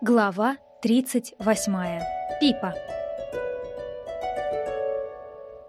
Глава 38. Пипа.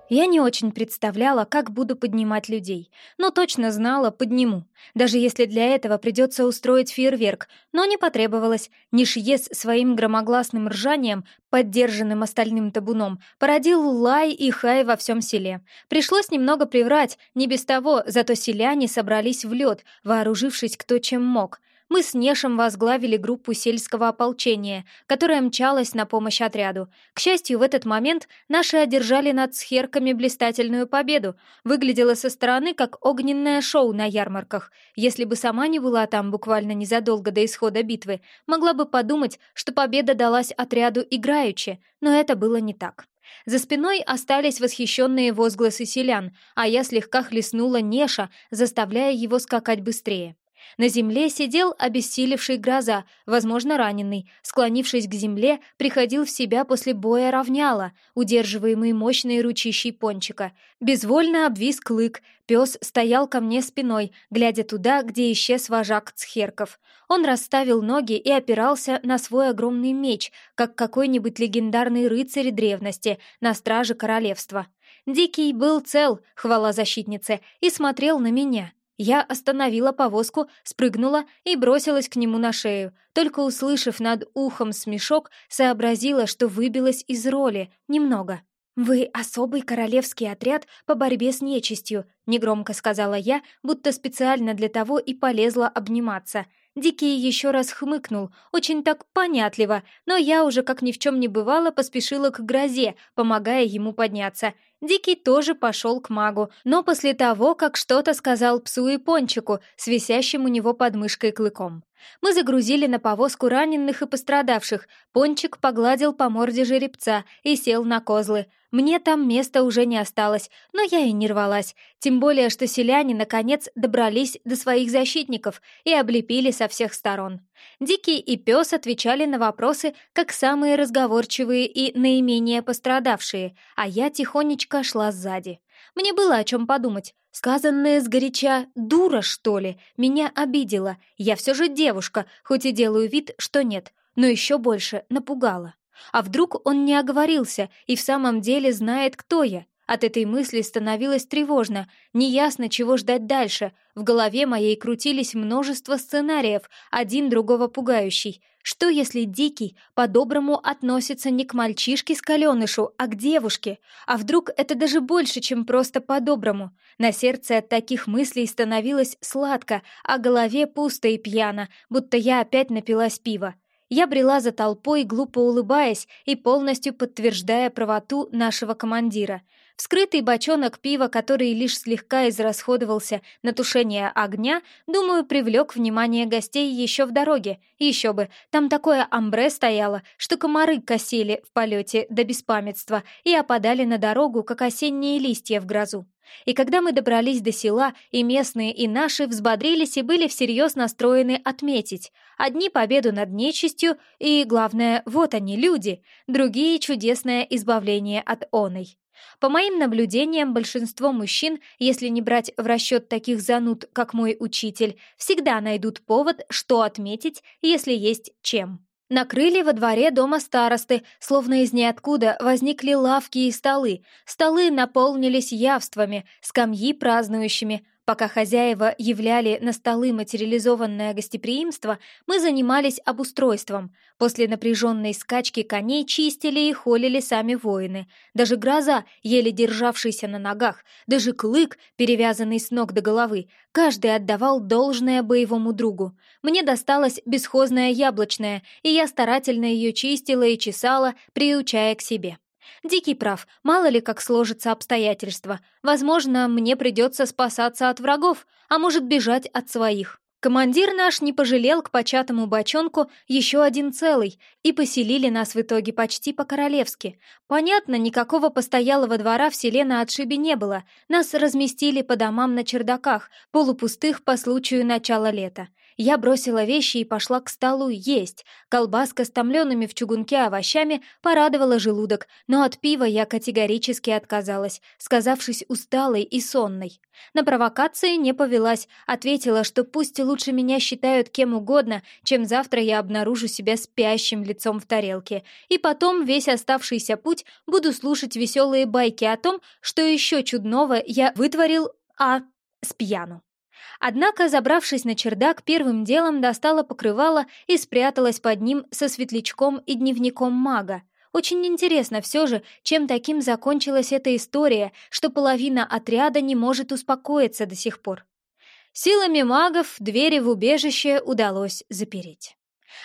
Я не очень представляла, как буду поднимать людей, но точно знала, подниму, даже если для этого придется устроить фейерверк, но не потребовалось. Нишьес своим громогласным ржанием, поддержанным остальным табуном, породил лай и хай во всем селе. Пришлось немного приврать, не без того, зато селяне собрались в лед, вооружившись кто чем мог — мы с Нешем возглавили группу сельского ополчения, которая мчалась на помощь отряду. К счастью, в этот момент наши одержали над схерками блистательную победу. Выглядело со стороны как огненное шоу на ярмарках. Если бы сама не была там буквально незадолго до исхода битвы, могла бы подумать, что победа далась отряду играючи, но это было не так. За спиной остались восхищенные возгласы селян, а я слегка хлестнула Неша, заставляя его скакать быстрее. На земле сидел обессилевший гроза, возможно, раненый. Склонившись к земле, приходил в себя после боя равняла, удерживаемый мощной ручищей пончика. Безвольно обвис клык. Пес стоял ко мне спиной, глядя туда, где исчез вожак цхерков. Он расставил ноги и опирался на свой огромный меч, как какой-нибудь легендарный рыцарь древности на страже королевства. Дикий был цел, хвала защитнице, и смотрел на меня — я остановила повозку, спрыгнула и бросилась к нему на шею. Только услышав над ухом смешок, сообразила, что выбилась из роли немного. «Вы особый королевский отряд по борьбе с нечистью», — негромко сказала я, будто специально для того и полезла обниматься — Дикий еще раз хмыкнул, очень так понятливо, но я уже, как ни в чем не бывало, поспешила к грозе, помогая ему подняться. Дикий тоже пошел к магу, но после того, как что-то сказал псу и пончику, с у него под мышкой клыком. Мы загрузили на повозку раненых и пострадавших. Пончик погладил по морде жеребца и сел на козлы. Мне там места уже не осталось, но я и не рвалась. Тем более, что селяне, наконец, добрались до своих защитников и облепили со всех сторон. Дикий и пес отвечали на вопросы, как самые разговорчивые и наименее пострадавшие, а я тихонечко шла сзади. Мне было о чем подумать. Сказанное сгоряча «дура, что ли?» меня обидело. Я все же девушка, хоть и делаю вид, что нет, но еще больше напугала. А вдруг он не оговорился и в самом деле знает, кто я? От этой мысли становилось тревожно, неясно, чего ждать дальше. В голове моей крутились множество сценариев, один другого пугающий. Что, если Дикий по-доброму относится не к мальчишке с каленышу, а к девушке? А вдруг это даже больше, чем просто по-доброму? На сердце от таких мыслей становилось сладко, а голове пусто и пьяно, будто я опять напилась пива. Я брела за толпой, глупо улыбаясь и полностью подтверждая правоту нашего командира. Вскрытый бочонок пива, который лишь слегка израсходовался на тушение огня, думаю, привлек внимание гостей еще в дороге. Еще бы, там такое амбре стояло, что комары косили в полете до беспамятства и опадали на дорогу, как осенние листья в грозу. И когда мы добрались до села, и местные, и наши взбодрились и были всерьез настроены отметить. Одни победу над нечистью, и, главное, вот они, люди, другие — чудесное избавление от оной. По моим наблюдениям, большинство мужчин, если не брать в расчет таких зануд, как мой учитель, всегда найдут повод, что отметить, если есть чем. Накрыли во дворе дома старосты, словно из ниоткуда возникли лавки и столы. Столы наполнились явствами, скамьи празднующими, Пока хозяева являли на столы материализованное гостеприимство, мы занимались обустройством. После напряженной скачки коней чистили и холили сами воины. Даже гроза, еле державшийся на ногах, даже клык, перевязанный с ног до головы, каждый отдавал должное боевому другу. Мне досталась бесхозная яблочная, и я старательно ее чистила и чесала, приучая к себе. Дикий прав, мало ли как сложатся обстоятельства. Возможно, мне придется спасаться от врагов, а может бежать от своих. Командир наш не пожалел к початому бочонку еще один целый, и поселили нас в итоге почти по-королевски. Понятно, никакого постоялого двора в селе на отшибе не было. Нас разместили по домам на чердаках, полупустых по случаю начала лета. Я бросила вещи и пошла к столу есть. Колбаска с томленными в чугунке овощами порадовала желудок, но от пива я категорически отказалась, сказавшись усталой и сонной. На провокации не повелась, ответила, что пусть лучше меня считают кем угодно, чем завтра я обнаружу себя спящим лицом в тарелке, и потом весь оставшийся путь буду слушать веселые байки о том, что еще чудного я вытворил, а с пьяну. Однако, забравшись на чердак, первым делом достала покрывало и спряталась под ним со светлячком и дневником мага. Очень интересно все же, чем таким закончилась эта история, что половина отряда не может успокоиться до сих пор. Силами магов двери в убежище удалось запереть.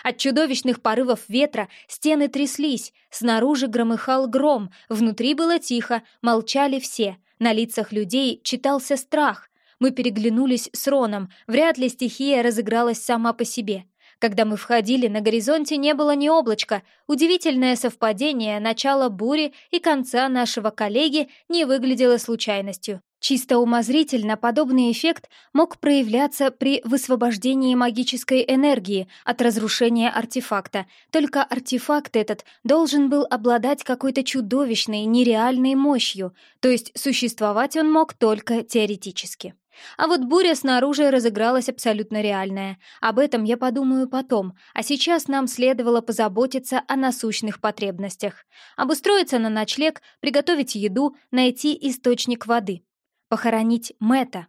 От чудовищных порывов ветра стены тряслись, снаружи громыхал гром, внутри было тихо, молчали все, на лицах людей читался страх. Мы переглянулись с Роном, вряд ли стихия разыгралась сама по себе. Когда мы входили, на горизонте не было ни облачка. Удивительное совпадение начала бури и конца нашего коллеги не выглядело случайностью. Чисто умозрительно подобный эффект мог проявляться при высвобождении магической энергии от разрушения артефакта, только артефакт этот должен был обладать какой-то чудовищной, нереальной мощью, то есть существовать он мог только теоретически. А вот буря снаружи разыгралась абсолютно реальная. Об этом я подумаю потом, а сейчас нам следовало позаботиться о насущных потребностях. Обустроиться на ночлег, приготовить еду, найти источник воды похоронить Мэта.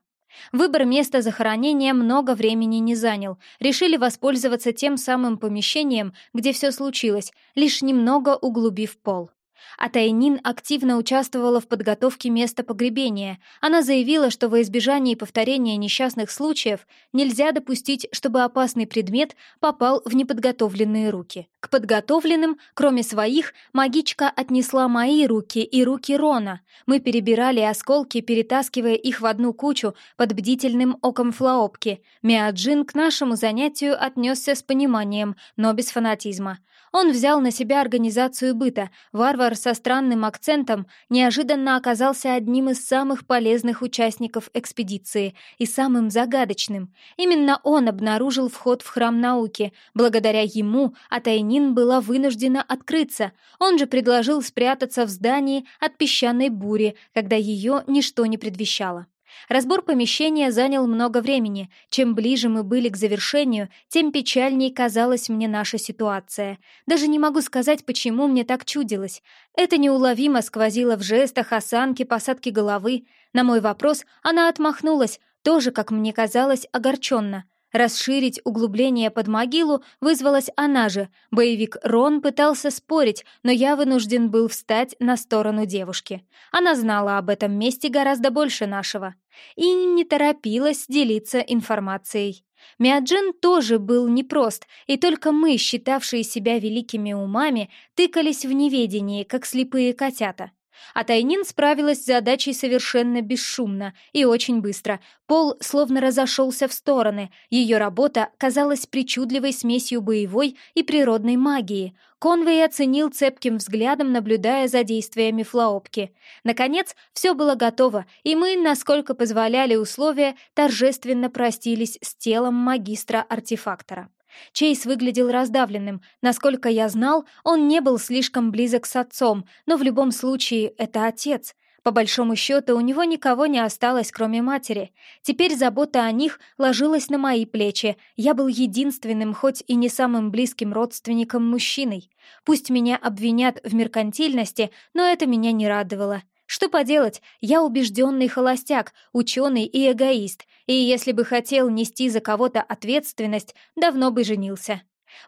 Выбор места захоронения много времени не занял. Решили воспользоваться тем самым помещением, где все случилось, лишь немного углубив пол. А Тайнин активно участвовала в подготовке места погребения. Она заявила, что во избежании повторения несчастных случаев нельзя допустить, чтобы опасный предмет попал в неподготовленные руки. К подготовленным, кроме своих, магичка отнесла мои руки и руки Рона. Мы перебирали осколки, перетаскивая их в одну кучу под бдительным оком Флаопки. Миаджин к нашему занятию отнесся с пониманием, но без фанатизма. Он взял на себя организацию быта. Варвар со странным акцентом неожиданно оказался одним из самых полезных участников экспедиции и самым загадочным. Именно он обнаружил вход в храм науки. Благодаря ему Атайнин была вынуждена открыться. Он же предложил спрятаться в здании от песчаной бури, когда ее ничто не предвещало. Разбор помещения занял много времени. Чем ближе мы были к завершению, тем печальней казалась мне наша ситуация. Даже не могу сказать, почему мне так чудилось. Это неуловимо сквозило в жестах, осанке, посадке головы. На мой вопрос она отмахнулась, тоже, как мне казалось, огорченно — Расширить углубление под могилу вызвалась она же. Боевик Рон пытался спорить, но я вынужден был встать на сторону девушки. Она знала об этом месте гораздо больше нашего. И не торопилась делиться информацией. Миаджин тоже был непрост, и только мы, считавшие себя великими умами, тыкались в неведении, как слепые котята. А Тайнин справилась с задачей совершенно бесшумно и очень быстро. Пол словно разошелся в стороны. Ее работа казалась причудливой смесью боевой и природной магии. Конвей оценил цепким взглядом, наблюдая за действиями Флаопки. Наконец, все было готово, и мы, насколько позволяли условия, торжественно простились с телом магистра-артефактора. Чейз выглядел раздавленным. Насколько я знал, он не был слишком близок с отцом, но в любом случае это отец. По большому счету, у него никого не осталось, кроме матери. Теперь забота о них ложилась на мои плечи. Я был единственным, хоть и не самым близким родственником мужчиной. Пусть меня обвинят в меркантильности, но это меня не радовало. Что поделать, я убежденный холостяк, ученый и эгоист, и если бы хотел нести за кого-то ответственность, давно бы женился.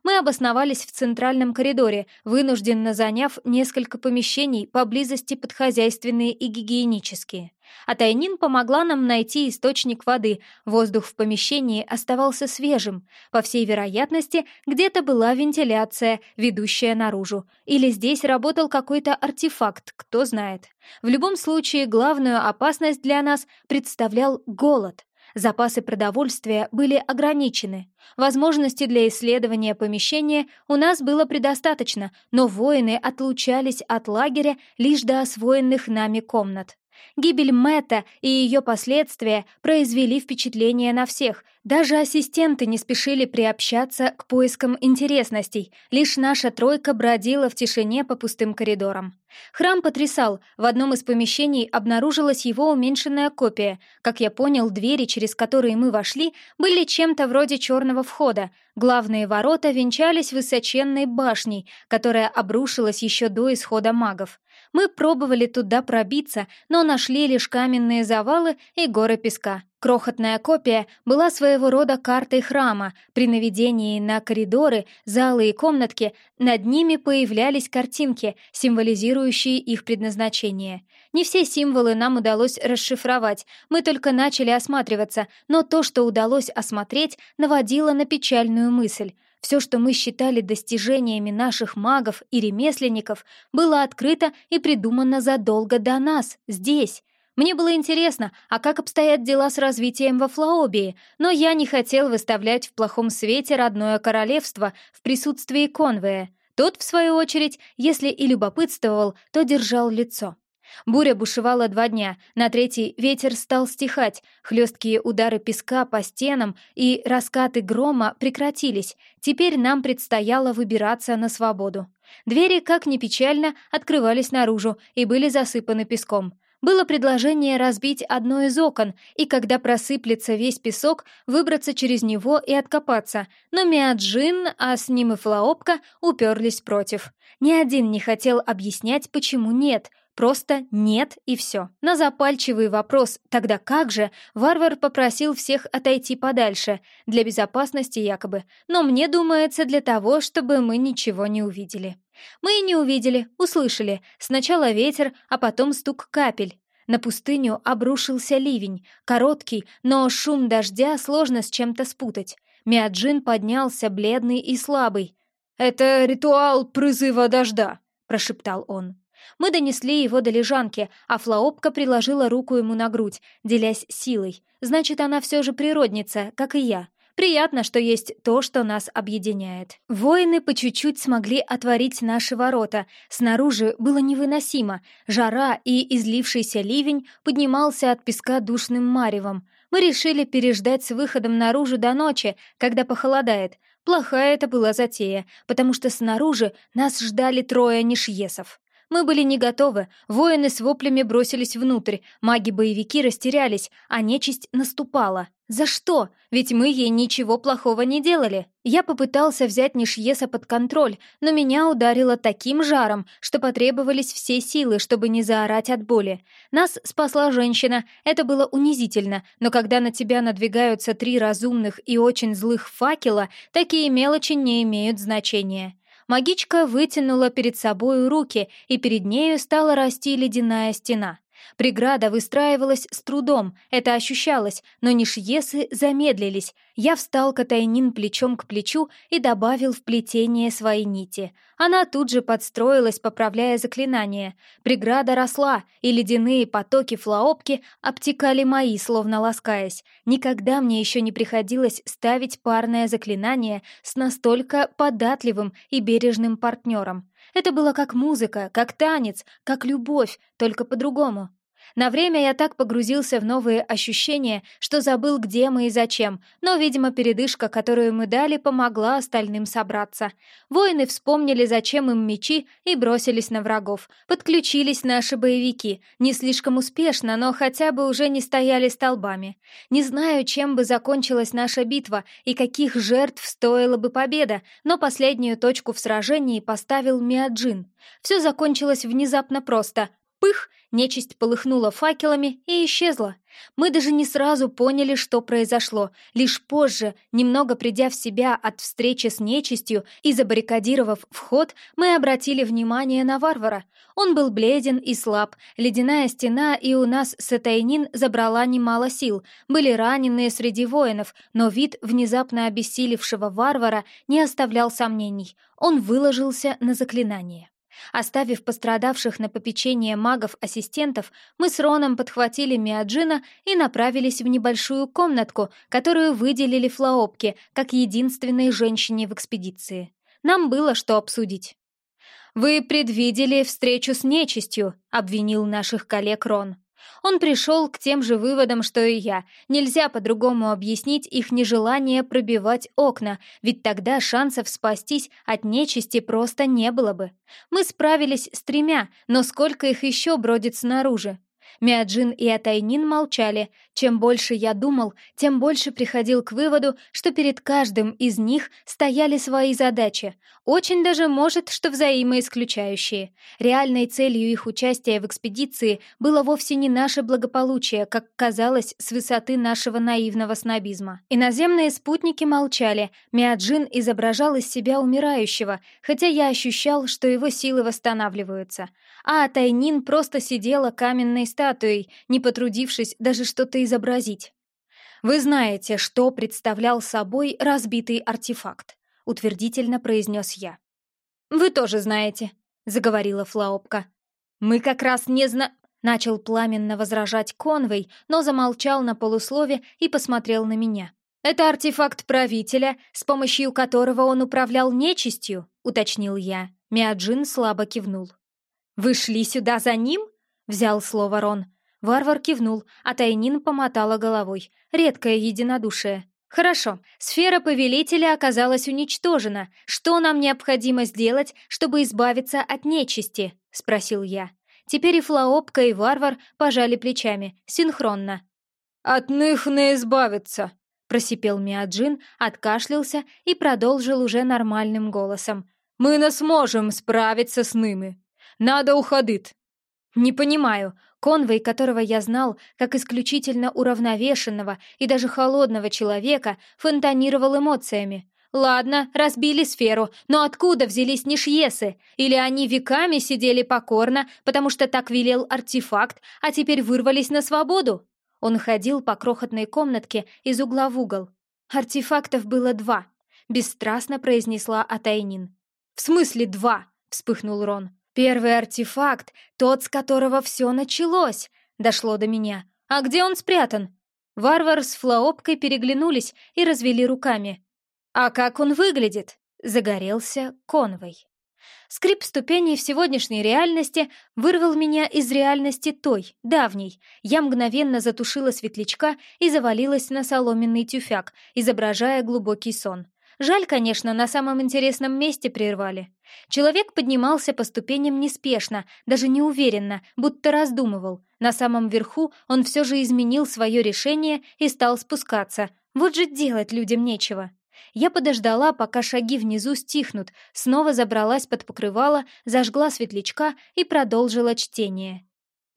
Мы обосновались в центральном коридоре, вынужденно заняв несколько помещений поблизости под хозяйственные и гигиенические. А Тайнин помогла нам найти источник воды, воздух в помещении оставался свежим. По всей вероятности, где-то была вентиляция, ведущая наружу. Или здесь работал какой-то артефакт, кто знает. В любом случае, главную опасность для нас представлял голод. Запасы продовольствия были ограничены. Возможности для исследования помещения у нас было предостаточно, но воины отлучались от лагеря лишь до освоенных нами комнат. Гибель Мэтта и ее последствия произвели впечатление на всех. Даже ассистенты не спешили приобщаться к поискам интересностей. Лишь наша тройка бродила в тишине по пустым коридорам. Храм потрясал. В одном из помещений обнаружилась его уменьшенная копия. Как я понял, двери, через которые мы вошли, были чем-то вроде черного входа. Главные ворота венчались высоченной башней, которая обрушилась еще до исхода магов. Мы пробовали туда пробиться, но нашли лишь каменные завалы и горы песка. Крохотная копия была своего рода картой храма. При наведении на коридоры, залы и комнатки над ними появлялись картинки, символизирующие их предназначение. Не все символы нам удалось расшифровать, мы только начали осматриваться, но то, что удалось осмотреть, наводило на печальную мысль. Все, что мы считали достижениями наших магов и ремесленников, было открыто и придумано задолго до нас, здесь. Мне было интересно, а как обстоят дела с развитием во Флаобии, но я не хотел выставлять в плохом свете родное королевство в присутствии Конвея. Тот, в свою очередь, если и любопытствовал, то держал лицо. Буря бушевала два дня, на третий ветер стал стихать, хлесткие удары песка по стенам и раскаты грома прекратились, теперь нам предстояло выбираться на свободу. Двери, как ни печально, открывались наружу и были засыпаны песком. Было предложение разбить одно из окон, и когда просыплется весь песок, выбраться через него и откопаться, но Миаджин, а с ним и Флаопка, уперлись против. Ни один не хотел объяснять, почему нет, просто нет и все. На запальчивый вопрос «тогда как же?» варвар попросил всех отойти подальше, для безопасности якобы, но мне думается для того, чтобы мы ничего не увидели. Мы и не увидели, услышали. Сначала ветер, а потом стук капель. На пустыню обрушился ливень, короткий, но шум дождя сложно с чем-то спутать. Миаджин поднялся, бледный и слабый. «Это ритуал призыва дождя», — прошептал он. Мы донесли его до лежанки, а Флаопка приложила руку ему на грудь, делясь силой. Значит, она все же природница, как и я. Приятно, что есть то, что нас объединяет. Воины по чуть-чуть смогли отворить наши ворота. Снаружи было невыносимо. Жара и излившийся ливень поднимался от песка душным маревом. Мы решили переждать с выходом наружу до ночи, когда похолодает. Плохая это была затея, потому что снаружи нас ждали трое нишьесов. Мы были не готовы, воины с воплями бросились внутрь, маги-боевики растерялись, а нечисть наступала. За что? Ведь мы ей ничего плохого не делали. Я попытался взять Нишьеса под контроль, но меня ударило таким жаром, что потребовались все силы, чтобы не заорать от боли. Нас спасла женщина, это было унизительно, но когда на тебя надвигаются три разумных и очень злых факела, такие мелочи не имеют значения. Магичка вытянула перед собой руки, и перед нею стала расти ледяная стена. Преграда выстраивалась с трудом, это ощущалось, но нишьесы замедлились. Я встал Катайнин плечом к плечу и добавил в плетение свои нити. Она тут же подстроилась, поправляя заклинание. Преграда росла, и ледяные потоки флаопки обтекали мои, словно ласкаясь. Никогда мне еще не приходилось ставить парное заклинание с настолько податливым и бережным партнером. Это было как музыка, как танец, как любовь, только по-другому. На время я так погрузился в новые ощущения, что забыл, где мы и зачем, но, видимо, передышка, которую мы дали, помогла остальным собраться. Воины вспомнили, зачем им мечи, и бросились на врагов. Подключились наши боевики. Не слишком успешно, но хотя бы уже не стояли столбами. Не знаю, чем бы закончилась наша битва и каких жертв стоила бы победа, но последнюю точку в сражении поставил Миаджин. Все закончилось внезапно просто. Пых! Нечисть полыхнула факелами и исчезла. Мы даже не сразу поняли, что произошло. Лишь позже, немного придя в себя от встречи с нечистью и забаррикадировав вход, мы обратили внимание на варвара. Он был бледен и слаб, ледяная стена и у нас с Этайнин забрала немало сил. Были раненые среди воинов, но вид внезапно обессилевшего варвара не оставлял сомнений. Он выложился на заклинание. Оставив пострадавших на попечение магов-ассистентов, мы с Роном подхватили Миаджина и направились в небольшую комнатку, которую выделили Флаопке, как единственной женщине в экспедиции. Нам было что обсудить. «Вы предвидели встречу с нечистью», — обвинил наших коллег Рон. Он пришел к тем же выводам, что и я. Нельзя по-другому объяснить их нежелание пробивать окна, ведь тогда шансов спастись от нечисти просто не было бы. Мы справились с тремя, но сколько их еще бродит снаружи? Миаджин и Атайнин молчали. Чем больше я думал, тем больше приходил к выводу, что перед каждым из них стояли свои задачи. Очень даже может, что взаимоисключающие. Реальной целью их участия в экспедиции было вовсе не наше благополучие, как казалось с высоты нашего наивного снобизма. Иноземные спутники молчали. Миаджин изображал из себя умирающего, хотя я ощущал, что его силы восстанавливаются. А Тайнин просто сидела каменной статуей, не потрудившись даже что-то изобразить. «Вы знаете, что представлял собой разбитый артефакт», — утвердительно произнес я. «Вы тоже знаете», — заговорила Флаопка. «Мы как раз не зна...» — начал пламенно возражать Конвей, но замолчал на полуслове и посмотрел на меня. «Это артефакт правителя, с помощью которого он управлял нечистью», — уточнил я. Миаджин слабо кивнул. «Вы шли сюда за ним?» — взял слово Рон. Варвар кивнул, а Тайнин помотала головой. Редкое единодушие. «Хорошо, сфера повелителя оказалась уничтожена. Что нам необходимо сделать, чтобы избавиться от нечисти?» — спросил я. Теперь и Флаопка, и Варвар пожали плечами, синхронно. «От них не избавиться», — просипел Миаджин, откашлялся и продолжил уже нормальным голосом. «Мы не сможем справиться с ними. Надо уходить!» «Не понимаю. Конвей, которого я знал как исключительно уравновешенного и даже холодного человека, фонтанировал эмоциями. Ладно, разбили сферу, но откуда взялись нишьесы? Или они веками сидели покорно, потому что так велел артефакт, а теперь вырвались на свободу? Он ходил по крохотной комнатке из угла в угол. Артефактов было два, бесстрастно произнесла Атайнин. «В смысле два?» — вспыхнул Рон. Первый артефакт, тот, с которого все началось, дошло до меня. А где он спрятан? Варвар с Флаопкой переглянулись и развели руками. А как он выглядит? Загорелся Конвой. Скрип ступеней в сегодняшней реальности вырвал меня из реальности той, давней. Я мгновенно затушила светлячка и завалилась на соломенный тюфяк, изображая глубокий сон. Жаль, конечно, на самом интересном месте прервали. Человек поднимался по ступеням неспешно, даже неуверенно, будто раздумывал. На самом верху он все же изменил свое решение и стал спускаться. Вот же делать людям нечего. Я подождала, пока шаги внизу стихнут, снова забралась под покрывало, зажгла светлячка и продолжила чтение.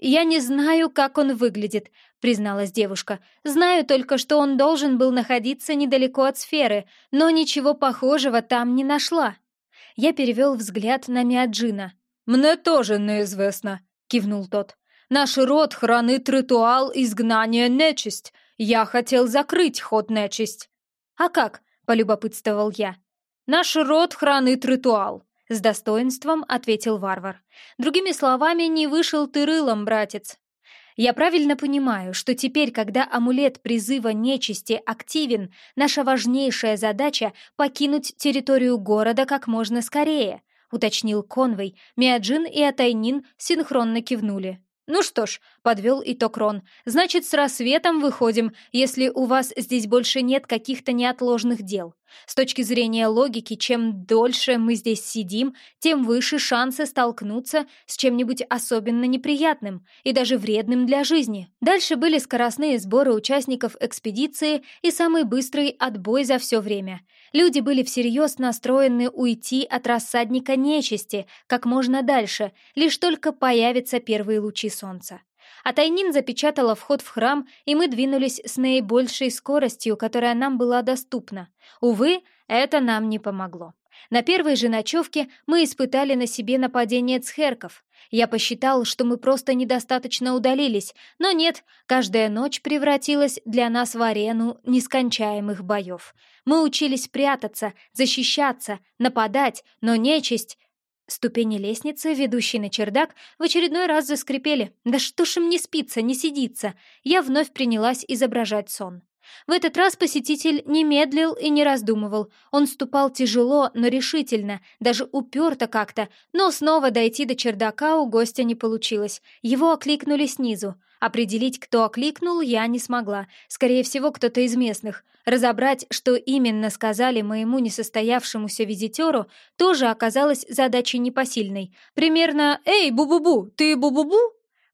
«Я не знаю, как он выглядит», — призналась девушка. «Знаю только, что он должен был находиться недалеко от сферы, но ничего похожего там не нашла». Я перевел взгляд на Миаджина. «Мне тоже неизвестно», — кивнул тот. «Наш род хранит ритуал изгнания нечисть. Я хотел закрыть ход нечисть». «А как?» — полюбопытствовал я. «Наш род хранит ритуал», с достоинством ответил варвар. Другими словами, не вышел ты рылом, братец. Я правильно понимаю, что теперь, когда амулет призыва нечисти активен, наша важнейшая задача — покинуть территорию города как можно скорее, уточнил Конвей. Миаджин и Атайнин синхронно кивнули. «Ну что ж», — подвел итог Рон, — «значит, с рассветом выходим, если у вас здесь больше нет каких-то неотложных дел. С точки зрения логики, чем дольше мы здесь сидим, тем выше шансы столкнуться с чем-нибудь особенно неприятным и даже вредным для жизни. Дальше были скоростные сборы участников экспедиции и самый быстрый отбой за все время. Люди были всерьез настроены уйти от рассадника нечисти как можно дальше, лишь только появятся первые лучи солнца. А Тайнин запечатала вход в храм, и мы двинулись с наибольшей скоростью, которая нам была доступна. Увы, это нам не помогло. На первой же ночевке мы испытали на себе нападение цхерков. Я посчитал, что мы просто недостаточно удалились, но нет, каждая ночь превратилась для нас в арену нескончаемых боев. Мы учились прятаться, защищаться, нападать, но нечисть... Ступени лестницы, ведущей на чердак, в очередной раз заскрипели. Да что ж им не спится, не сидится. Я вновь принялась изображать сон. В этот раз посетитель не медлил и не раздумывал. Он ступал тяжело, но решительно, даже уперто как-то, но снова дойти до чердака у гостя не получилось. Его окликнули снизу. Определить, кто окликнул, я не смогла. Скорее всего, кто-то из местных. Разобрать, что именно сказали моему несостоявшемуся визитеру, тоже оказалось задачей непосильной. Примерно «Эй, бу-бу-бу, ты бу-бу-бу?»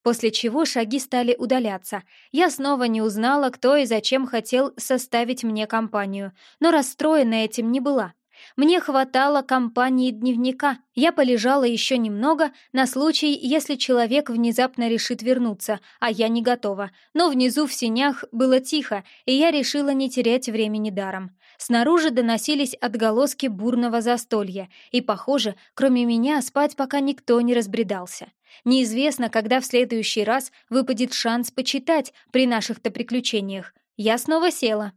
После чего шаги стали удаляться. Я снова не узнала, кто и зачем хотел составить мне компанию, но расстроена этим не была. Мне хватало компании дневника. Я полежала еще немного на случай, если человек внезапно решит вернуться, а я не готова. Но внизу в синях было тихо, и я решила не терять времени даром. Снаружи доносились отголоски бурного застолья, и, похоже, кроме меня спать пока никто не разбредался. Неизвестно, когда в следующий раз выпадет шанс почитать при наших-то приключениях. Я снова села.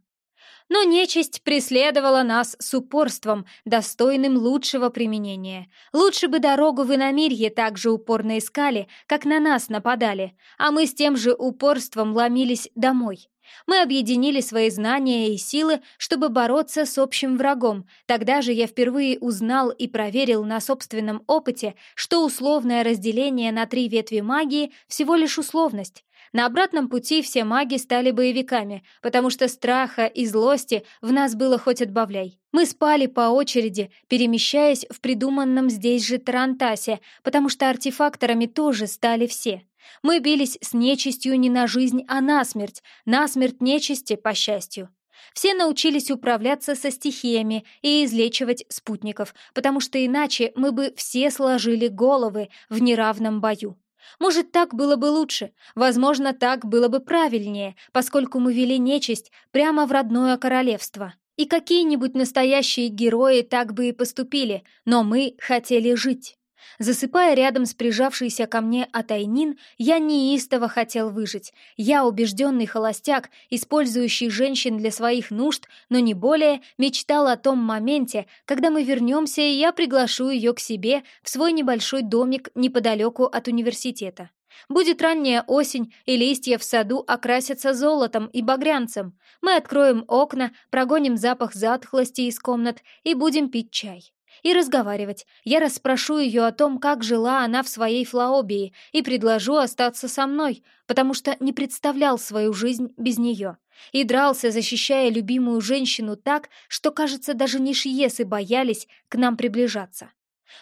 Но нечисть преследовала нас с упорством, достойным лучшего применения. Лучше бы дорогу в иномирье так же упорно искали, как на нас нападали, а мы с тем же упорством ломились домой. Мы объединили свои знания и силы, чтобы бороться с общим врагом. Тогда же я впервые узнал и проверил на собственном опыте, что условное разделение на три ветви магии всего лишь условность. На обратном пути все маги стали боевиками, потому что страха и злости в нас было хоть отбавляй. Мы спали по очереди, перемещаясь в придуманном здесь же Тарантасе, потому что артефакторами тоже стали все. Мы бились с нечистью не на жизнь, а на смерть, на смерть нечисти, по счастью. Все научились управляться со стихиями и излечивать спутников, потому что иначе мы бы все сложили головы в неравном бою. Может, так было бы лучше, возможно, так было бы правильнее, поскольку мы вели нечисть прямо в родное королевство. И какие-нибудь настоящие герои так бы и поступили, но мы хотели жить. Засыпая рядом с прижавшейся ко мне Атайнин, я неистово хотел выжить. Я убежденный холостяк, использующий женщин для своих нужд, но не более, мечтал о том моменте, когда мы вернемся, и я приглашу ее к себе в свой небольшой домик неподалеку от университета. Будет ранняя осень, и листья в саду окрасятся золотом и багрянцем. Мы откроем окна, прогоним запах затхлости из комнат и будем пить чай и разговаривать. Я расспрошу ее о том, как жила она в своей Флаобии, и предложу остаться со мной, потому что не представлял свою жизнь без нее. И дрался, защищая любимую женщину так, что, кажется, даже нишьесы боялись к нам приближаться.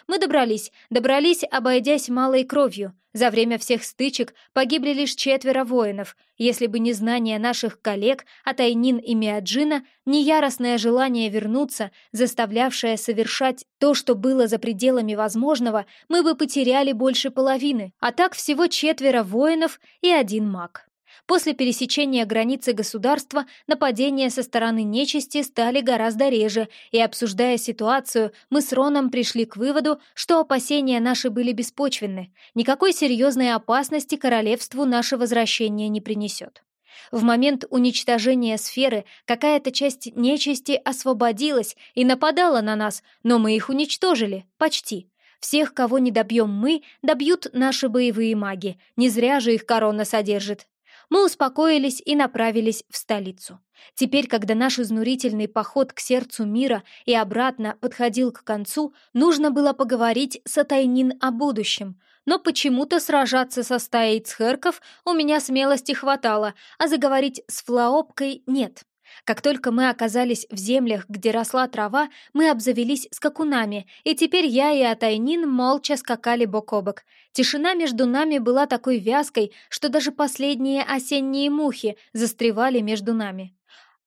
Мы добрались, добрались, обойдясь малой кровью. За время всех стычек погибли лишь четверо воинов. Если бы не знание наших коллег, Атайнин и Миаджина, не яростное желание вернуться, заставлявшее совершать то, что было за пределами возможного, мы бы потеряли больше половины, а так всего четверо воинов и один маг. После пересечения границы государства нападения со стороны нечисти стали гораздо реже, и, обсуждая ситуацию, мы с Роном пришли к выводу, что опасения наши были беспочвенны. Никакой серьезной опасности королевству наше возвращение не принесет. В момент уничтожения сферы какая-то часть нечисти освободилась и нападала на нас, но мы их уничтожили, почти. Всех, кого не добьем мы, добьют наши боевые маги. Не зря же их корона содержит мы успокоились и направились в столицу. Теперь, когда наш изнурительный поход к сердцу мира и обратно подходил к концу, нужно было поговорить с Атайнин о будущем. Но почему-то сражаться со стаей цхерков у меня смелости хватало, а заговорить с Флаопкой нет. Как только мы оказались в землях, где росла трава, мы обзавелись скакунами, и теперь я и Атайнин молча скакали бок о бок. Тишина между нами была такой вязкой, что даже последние осенние мухи застревали между нами.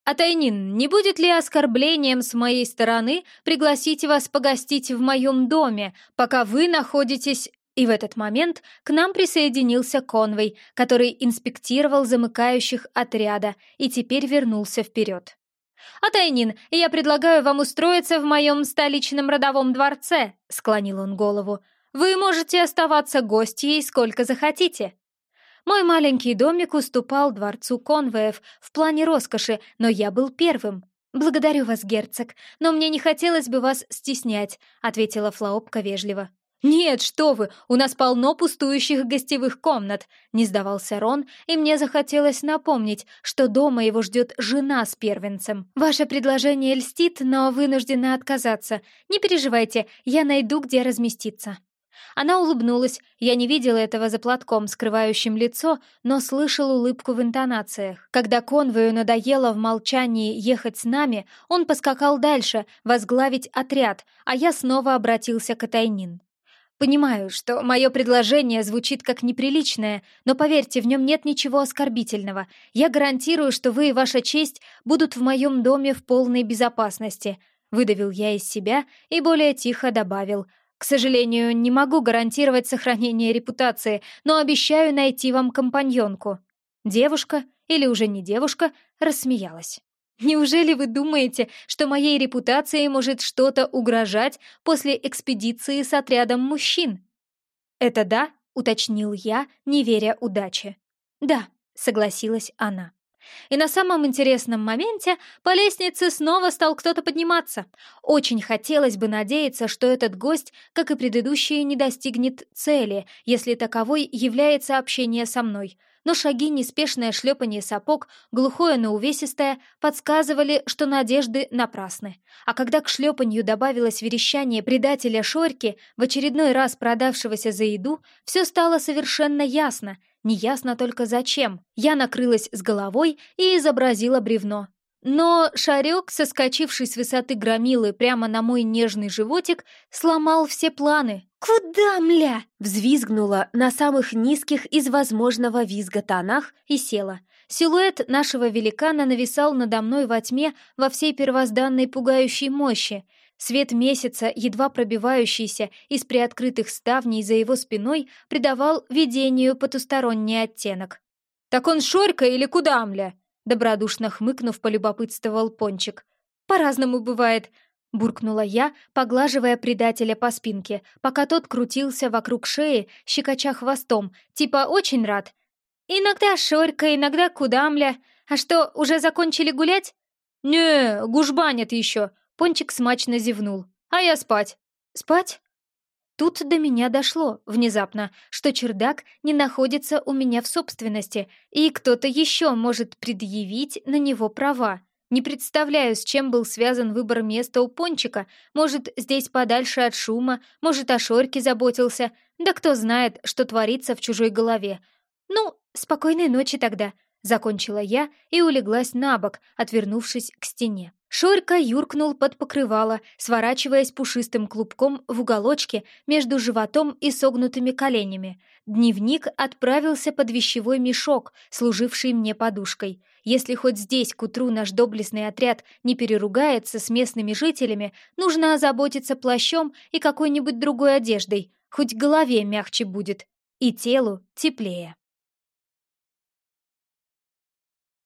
«Атайнин, не будет ли оскорблением с моей стороны пригласить вас погостить в моем доме, пока вы находитесь и в этот момент к нам присоединился конвой, который инспектировал замыкающих отряда и теперь вернулся вперед. «Атайнин, я предлагаю вам устроиться в моем столичном родовом дворце», — склонил он голову. «Вы можете оставаться гостьей сколько захотите». Мой маленький домик уступал дворцу конвоев в плане роскоши, но я был первым. «Благодарю вас, герцог, но мне не хотелось бы вас стеснять», — ответила Флаопка вежливо. «Нет, что вы, у нас полно пустующих гостевых комнат», — не сдавался Рон, и мне захотелось напомнить, что дома его ждет жена с первенцем. «Ваше предложение льстит, но вынуждена отказаться. Не переживайте, я найду, где разместиться». Она улыбнулась, я не видела этого за платком, скрывающим лицо, но слышал улыбку в интонациях. Когда конвою надоело в молчании ехать с нами, он поскакал дальше, возглавить отряд, а я снова обратился к Атайнин. Понимаю, что мое предложение звучит как неприличное, но поверьте, в нем нет ничего оскорбительного. Я гарантирую, что вы и ваша честь будут в моем доме в полной безопасности. Выдавил я из себя и более тихо добавил. К сожалению, не могу гарантировать сохранение репутации, но обещаю найти вам компаньонку. Девушка, или уже не девушка, рассмеялась. Неужели вы думаете, что моей репутации может что-то угрожать после экспедиции с отрядом мужчин? Это да, уточнил я, не веря удаче. Да, согласилась она. И на самом интересном моменте по лестнице снова стал кто-то подниматься. Очень хотелось бы надеяться, что этот гость, как и предыдущие, не достигнет цели, если таковой является общение со мной — но шаги, неспешное шлепание сапог, глухое, но увесистое, подсказывали, что надежды напрасны. А когда к шлепанью добавилось верещание предателя Шорьки, в очередной раз продавшегося за еду, все стало совершенно ясно. Неясно только зачем. Я накрылась с головой и изобразила бревно. Но шарек, соскочивший с высоты громилы прямо на мой нежный животик, сломал все планы. «Куда, мля?» — взвизгнула на самых низких из возможного визга тонах и села. Силуэт нашего великана нависал надо мной во тьме во всей первозданной пугающей мощи. Свет месяца, едва пробивающийся из приоткрытых ставней за его спиной, придавал видению потусторонний оттенок. «Так он Шорька или куда, мля?» Добродушно хмыкнув, полюбопытствовал Пончик. «По-разному бывает», — буркнула я, поглаживая предателя по спинке, пока тот крутился вокруг шеи, щекоча хвостом, типа «очень рад». «Иногда Шорька, иногда Кудамля. А что, уже закончили гулять?» «Не, гужбанят еще», — Пончик смачно зевнул. «А я спать». «Спать?» Тут до меня дошло, внезапно, что чердак не находится у меня в собственности, и кто-то еще может предъявить на него права. Не представляю, с чем был связан выбор места у Пончика. Может, здесь подальше от шума, может, о Шорьке заботился. Да кто знает, что творится в чужой голове. Ну, спокойной ночи тогда, закончила я и улеглась на бок, отвернувшись к стене. Шорька юркнул под покрывало, сворачиваясь пушистым клубком в уголочке между животом и согнутыми коленями. Дневник отправился под вещевой мешок, служивший мне подушкой. Если хоть здесь к утру наш доблестный отряд не переругается с местными жителями, нужно озаботиться плащом и какой-нибудь другой одеждой, хоть голове мягче будет, и телу теплее.